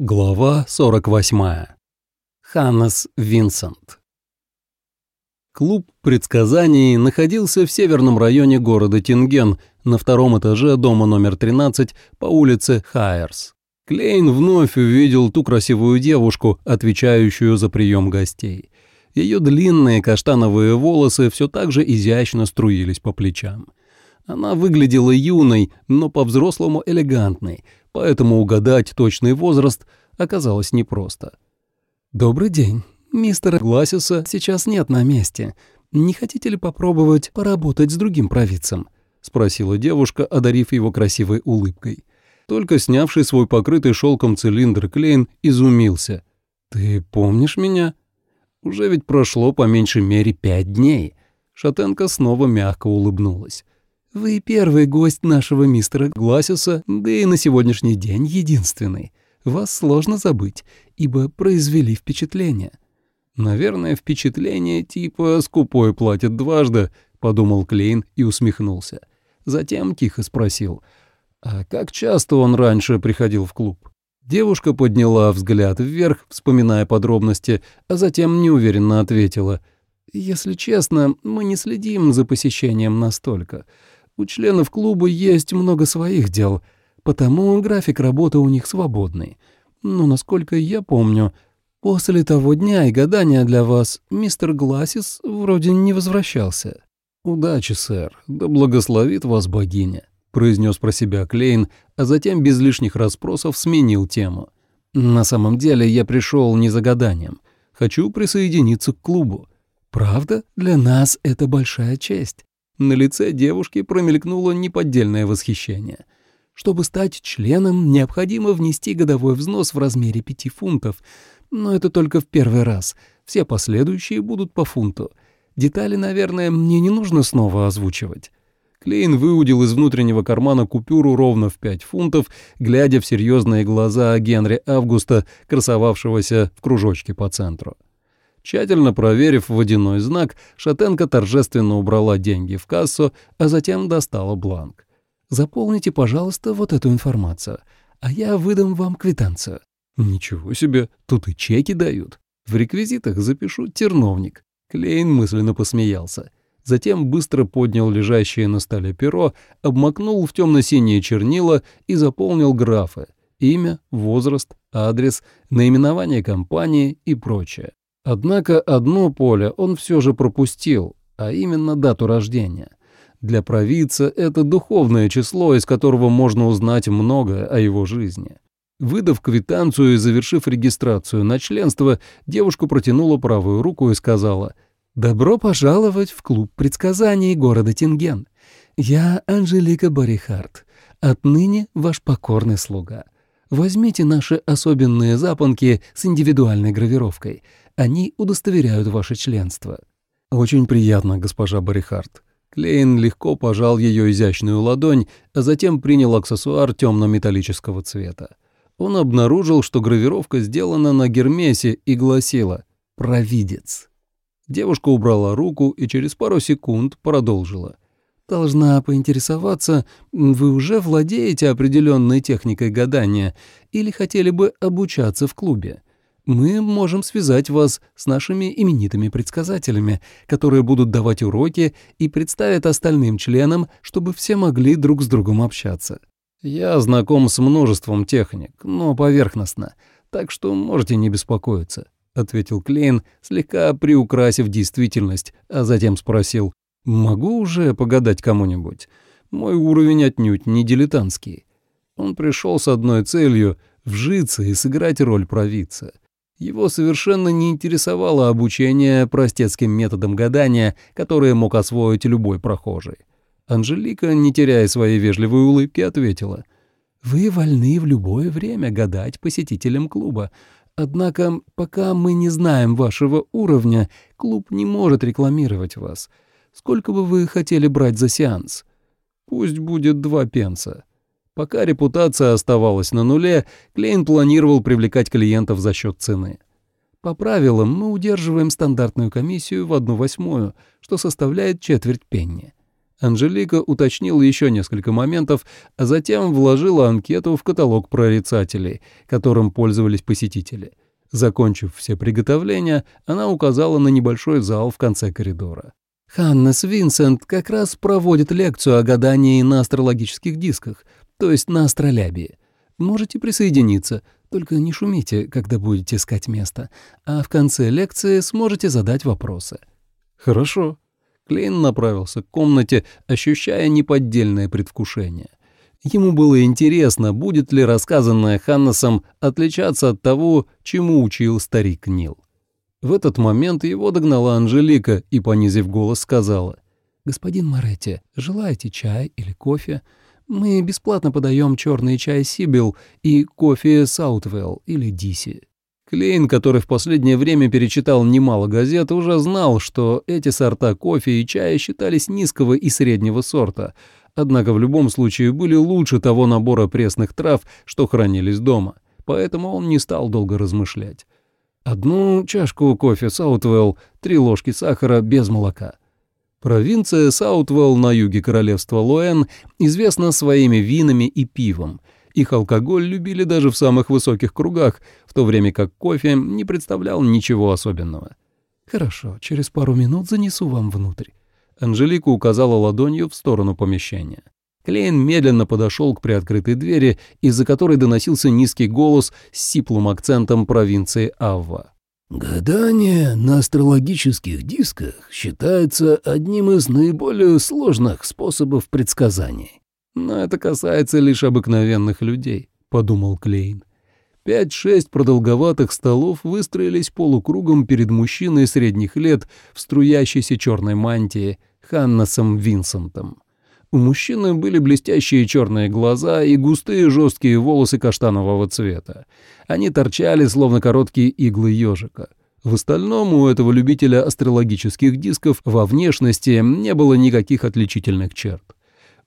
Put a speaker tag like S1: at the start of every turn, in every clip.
S1: Глава 48. Ханнес Винсент. Клуб предсказаний находился в северном районе города Тинген, на втором этаже дома номер 13 по улице Хайерс. Клейн вновь увидел ту красивую девушку, отвечающую за прием гостей. Ее длинные каштановые волосы все так же изящно струились по плечам. Она выглядела юной, но по-взрослому элегантной, поэтому угадать точный возраст оказалось непросто. «Добрый день. Мистера Гласиса сейчас нет на месте. Не хотите ли попробовать поработать с другим провидцем?» — спросила девушка, одарив его красивой улыбкой. Только снявший свой покрытый шелком цилиндр Клейн изумился. «Ты помнишь меня?» «Уже ведь прошло по меньшей мере пять дней». Шатенка снова мягко улыбнулась. Вы первый гость нашего мистера Гласиса, да и на сегодняшний день единственный. Вас сложно забыть, ибо произвели впечатление». «Наверное, впечатление типа «скупой платит дважды», — подумал Клейн и усмехнулся. Затем тихо спросил, «А как часто он раньше приходил в клуб?» Девушка подняла взгляд вверх, вспоминая подробности, а затем неуверенно ответила, «Если честно, мы не следим за посещением настолько. У членов клуба есть много своих дел, потому график работы у них свободный. Но, насколько я помню, после того дня и гадания для вас мистер Гласис вроде не возвращался. «Удачи, сэр, да благословит вас богиня», — произнес про себя Клейн, а затем без лишних расспросов сменил тему. «На самом деле я пришел не за гаданием. Хочу присоединиться к клубу. Правда, для нас это большая честь. На лице девушки промелькнуло неподдельное восхищение. Чтобы стать членом, необходимо внести годовой взнос в размере пяти фунтов. Но это только в первый раз. Все последующие будут по фунту. Детали, наверное, мне не нужно снова озвучивать. Клейн выудил из внутреннего кармана купюру ровно в пять фунтов, глядя в серьезные глаза Генри Августа, красовавшегося в кружочке по центру. Тщательно проверив водяной знак, Шатенко торжественно убрала деньги в кассу, а затем достала бланк. «Заполните, пожалуйста, вот эту информацию, а я выдам вам квитанцию». «Ничего себе, тут и чеки дают. В реквизитах запишу «терновник». Клейн мысленно посмеялся. Затем быстро поднял лежащее на столе перо, обмакнул в темно-синие чернила и заполнил графы — имя, возраст, адрес, наименование компании и прочее. Однако одно поле он все же пропустил, а именно дату рождения. Для провидца это духовное число, из которого можно узнать многое о его жизни. Выдав квитанцию и завершив регистрацию на членство, девушка протянула правую руку и сказала «Добро пожаловать в клуб предсказаний города Тинген. Я Анжелика Барихард, отныне ваш покорный слуга. Возьмите наши особенные запонки с индивидуальной гравировкой — они удостоверяют ваше членство». «Очень приятно, госпожа Барихард». Клейн легко пожал ее изящную ладонь, а затем принял аксессуар темно-металлического цвета. Он обнаружил, что гравировка сделана на гермесе и гласила «Провидец». Девушка убрала руку и через пару секунд продолжила. «Должна поинтересоваться, вы уже владеете определенной техникой гадания или хотели бы обучаться в клубе? Мы можем связать вас с нашими именитыми предсказателями, которые будут давать уроки и представят остальным членам, чтобы все могли друг с другом общаться. Я знаком с множеством техник, но поверхностно, так что можете не беспокоиться», — ответил Клейн, слегка приукрасив действительность, а затем спросил, «Могу уже погадать кому-нибудь? Мой уровень отнюдь не дилетантский». Он пришел с одной целью — вжиться и сыграть роль провидца — его совершенно не интересовало обучение простецким методам гадания, которые мог освоить любой прохожий. Анжелика, не теряя своей вежливой улыбки, ответила. «Вы вольны в любое время гадать посетителям клуба. Однако, пока мы не знаем вашего уровня, клуб не может рекламировать вас. Сколько бы вы хотели брать за сеанс? Пусть будет два пенса». Пока репутация оставалась на нуле, Клейн планировал привлекать клиентов за счет цены. По правилам мы удерживаем стандартную комиссию в одну восьмую, что составляет четверть пенни. Анжелика уточнила еще несколько моментов, а затем вложила анкету в каталог прорицателей, которым пользовались посетители. Закончив все приготовления, она указала на небольшой зал в конце коридора. «Ханнес Винсент как раз проводит лекцию о гадании на астрологических дисках, то есть на астролябии. Можете присоединиться, только не шумите, когда будете искать место, а в конце лекции сможете задать вопросы». «Хорошо», Клейн направился к комнате, ощущая неподдельное предвкушение. Ему было интересно, будет ли рассказанное Ханнесом отличаться от того, чему учил старик Нил. В этот момент его догнала Анжелика и, понизив голос, сказала, «Господин Моретти, желаете чай или кофе? Мы бесплатно подаем черный чай Сибил и кофе Саутвелл или Диси». Клейн, который в последнее время перечитал немало газет, уже знал, что эти сорта кофе и чая считались низкого и среднего сорта, однако в любом случае были лучше того набора пресных трав, что хранились дома, поэтому он не стал долго размышлять. Одну чашку кофе Саутвелл, три ложки сахара без молока. Провинция Саутвелл на юге королевства Луэн известна своими винами и пивом — их алкоголь любили даже в самых высоких кругах, в то время как кофе не представлял ничего особенного. «Хорошо, через пару минут занесу вам внутрь». Анжелика указала ладонью в сторону помещения. Клейн медленно подошел к приоткрытой двери, из-за которой доносился низкий голос с сиплым акцентом провинции Авва.
S2: «Гадание на астрологических дисках считается одним из наиболее сложных способов предсказаний.
S1: «Но это касается лишь обыкновенных людей», — подумал Клейн. Пять-шесть продолговатых столов выстроились полукругом перед мужчиной средних лет в струящейся черной мантии Ханнасом Винсентом. У мужчины были блестящие черные глаза и густые жесткие волосы каштанового цвета. Они торчали, словно короткие иглы ежика. В остальном у этого любителя астрологических дисков во внешности не было никаких отличительных черт.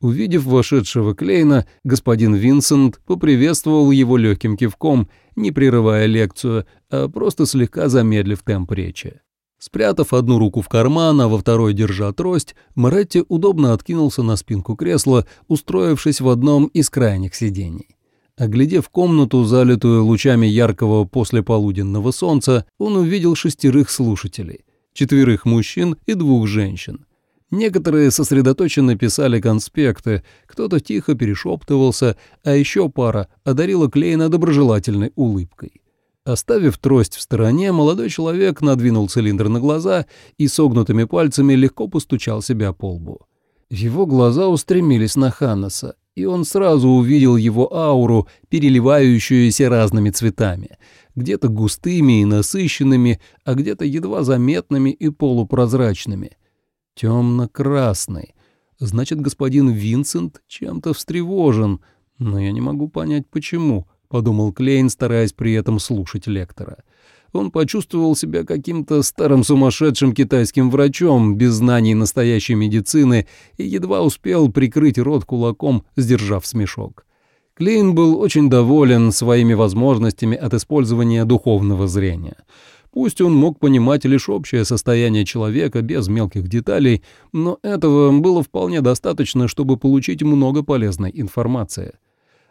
S1: Увидев вошедшего Клейна, господин Винсент поприветствовал его легким кивком, не прерывая лекцию, а просто слегка замедлив темп речи. Спрятав одну руку в карман, а во второй держа трость, Моретти удобно откинулся на спинку кресла, устроившись в одном из крайних сидений. Оглядев комнату, залитую лучами яркого послеполуденного солнца, он увидел шестерых слушателей, четверых мужчин и двух женщин. Некоторые сосредоточенно писали конспекты, кто-то тихо перешептывался, а еще пара одарила Клейна доброжелательной улыбкой. Оставив трость в стороне, молодой человек надвинул цилиндр на глаза и согнутыми пальцами легко постучал себя по лбу. Его глаза устремились на Ханнеса, и он сразу увидел его ауру, переливающуюся разными цветами, где-то густыми и насыщенными, а где-то едва заметными и полупрозрачными — Темно-красный. Значит, господин Винсент чем-то встревожен, но я не могу понять, почему, — подумал Клейн, стараясь при этом слушать лектора. Он почувствовал себя каким-то старым сумасшедшим китайским врачом без знаний настоящей медицины и едва успел прикрыть рот кулаком, сдержав смешок. Клейн был очень доволен своими возможностями от использования духовного зрения — Пусть он мог понимать лишь общее состояние человека без мелких деталей, но этого было вполне достаточно, чтобы получить много полезной информации.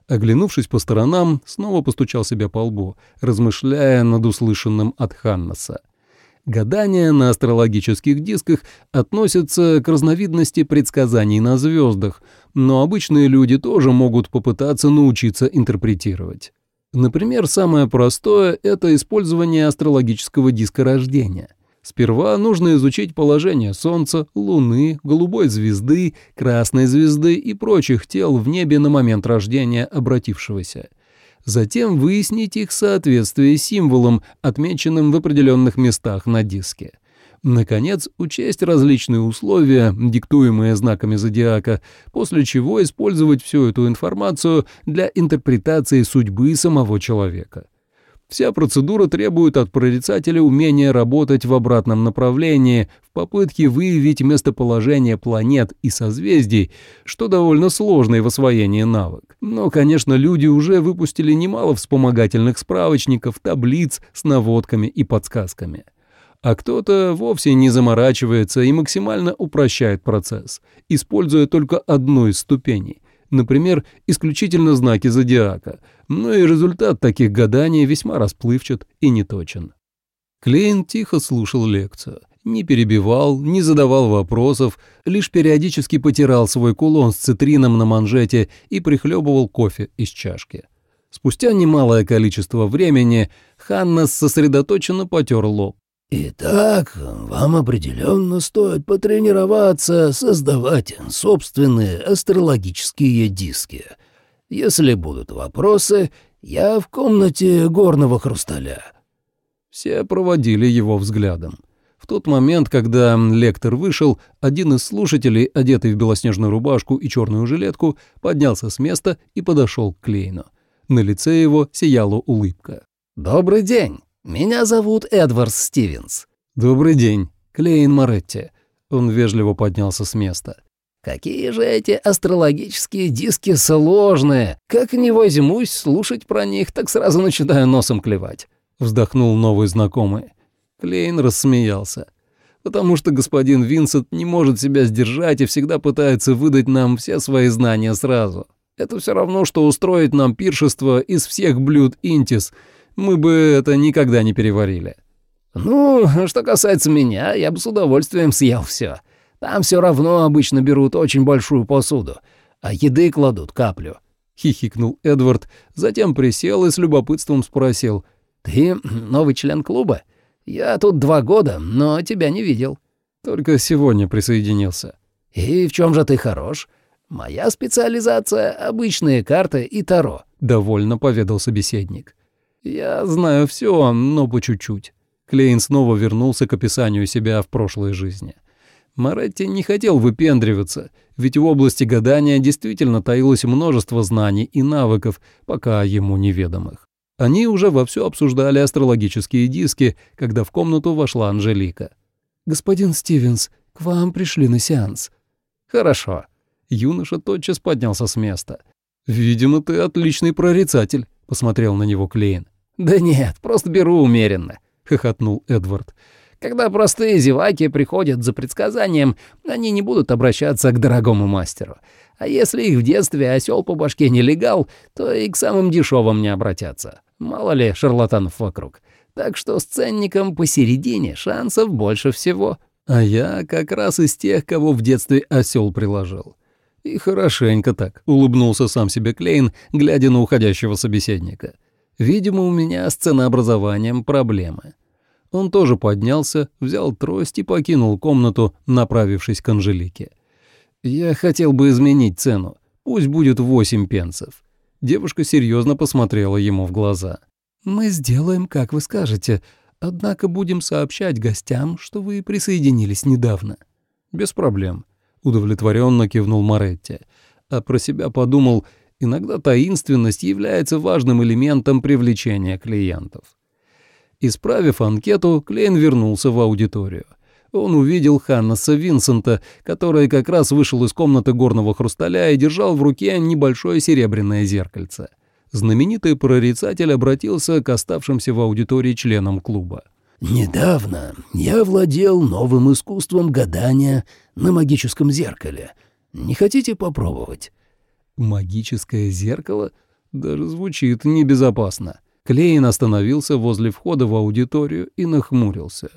S1: Оглянувшись по сторонам, снова постучал себя по лбу, размышляя над услышанным от Ханнаса. Гадания на астрологических дисках относятся к разновидности предсказаний на звездах, но обычные люди тоже могут попытаться научиться интерпретировать. Например, самое простое — это использование астрологического диска рождения. Сперва нужно изучить положение Солнца, Луны, голубой звезды, красной звезды и прочих тел в небе на момент рождения обратившегося. Затем выяснить их соответствие символам, отмеченным в определенных местах на диске. Наконец, учесть различные условия, диктуемые знаками зодиака, после чего использовать всю эту информацию для интерпретации судьбы самого человека. Вся процедура требует от прорицателя умения работать в обратном направлении в попытке выявить местоположение планет и созвездий, что довольно сложный в освоении навык. Но, конечно, люди уже выпустили немало вспомогательных справочников, таблиц с наводками и подсказками. А кто-то вовсе не заморачивается и максимально упрощает процесс, используя только одну из ступеней, например, исключительно знаки зодиака, но и результат таких гаданий весьма расплывчат и неточен. Клейн тихо слушал лекцию, не перебивал, не задавал вопросов, лишь периодически потирал свой кулон с цитрином на манжете и прихлебывал кофе из чашки. Спустя немалое количество времени Ханна сосредоточенно потер лоб.
S2: «Итак, вам определенно стоит потренироваться создавать собственные астрологические диски. Если будут вопросы, я в комнате горного хрусталя».
S1: Все проводили его взглядом. В тот момент, когда лектор вышел, один из слушателей, одетый в белоснежную рубашку и черную жилетку, поднялся с места и подошел к Клейну. На лице его сияла улыбка.
S3: «Добрый день. Меня зовут Эдвард Стивенс».
S1: «Добрый день. Клейн Моретти». Он вежливо поднялся с места.
S3: «Какие же эти астрологические диски сложные! Как не возьмусь слушать про них, так сразу начинаю носом клевать
S1: вздохнул новый знакомый. Клейн рассмеялся. «Потому что господин Винсент не может себя сдержать и всегда пытается выдать нам все свои знания сразу. Это все равно, что устроить нам пиршество из всех блюд Интис. Мы бы это никогда не переварили».
S3: «Ну, что касается меня, я бы с удовольствием съел все. Там все равно обычно берут очень большую посуду, а еды кладут каплю».
S1: — хихикнул Эдвард, затем присел и с любопытством спросил.
S3: «Ты новый член клуба? Я тут два года, но тебя не видел».
S1: «Только сегодня присоединился».
S3: «И в чем же ты хорош?» «Моя специализация — обычные карты и таро», —
S1: довольно поведал собеседник. «Я знаю все, но по чуть-чуть». Клейн снова вернулся к описанию себя в прошлой жизни. Моретти не хотел выпендриваться, ведь в области гадания действительно таилось множество знаний и навыков, пока ему неведомых. Они уже вовсю обсуждали астрологические диски, когда в комнату вошла Анжелика.
S2: «Господин Стивенс, к вам пришли на сеанс».
S1: «Хорошо». Юноша тотчас поднялся с места. «Видимо, ты отличный прорицатель», — посмотрел на него Клейн.
S3: «Да нет, просто беру умеренно», — хохотнул Эдвард. «Когда простые зеваки приходят за предсказанием, они не будут обращаться к дорогому мастеру. А если их в детстве осел по башке не легал, то и к самым дешевым не обратятся. Мало ли шарлатанов вокруг. Так что с ценником посередине шансов больше всего.
S1: А я как раз из тех, кого в детстве осел приложил. И хорошенько так, улыбнулся сам себе Клейн, глядя на уходящего собеседника. Видимо, у меня с ценообразованием проблемы. Он тоже поднялся, взял трость и покинул комнату, направившись к Анжелике. «Я хотел бы изменить цену. Пусть будет восемь пенсов». Девушка серьезно посмотрела ему в глаза.
S2: «Мы сделаем, как вы скажете, однако будем сообщать гостям, что вы присоединились недавно».
S1: «Без проблем», — удовлетворенно кивнул Моретти, а про себя подумал, иногда таинственность является важным элементом привлечения клиентов. Исправив анкету, Клейн вернулся в аудиторию — он увидел Ханнеса Винсента, который как раз вышел из комнаты горного хрусталя и держал в руке небольшое серебряное зеркальце. Знаменитый прорицатель обратился к оставшимся в аудитории членам клуба.
S2: «Недавно я владел новым искусством гадания на магическом зеркале. Не хотите попробовать?»
S1: «Магическое зеркало?» Даже звучит небезопасно. Клейн остановился возле входа в аудиторию и нахмурился.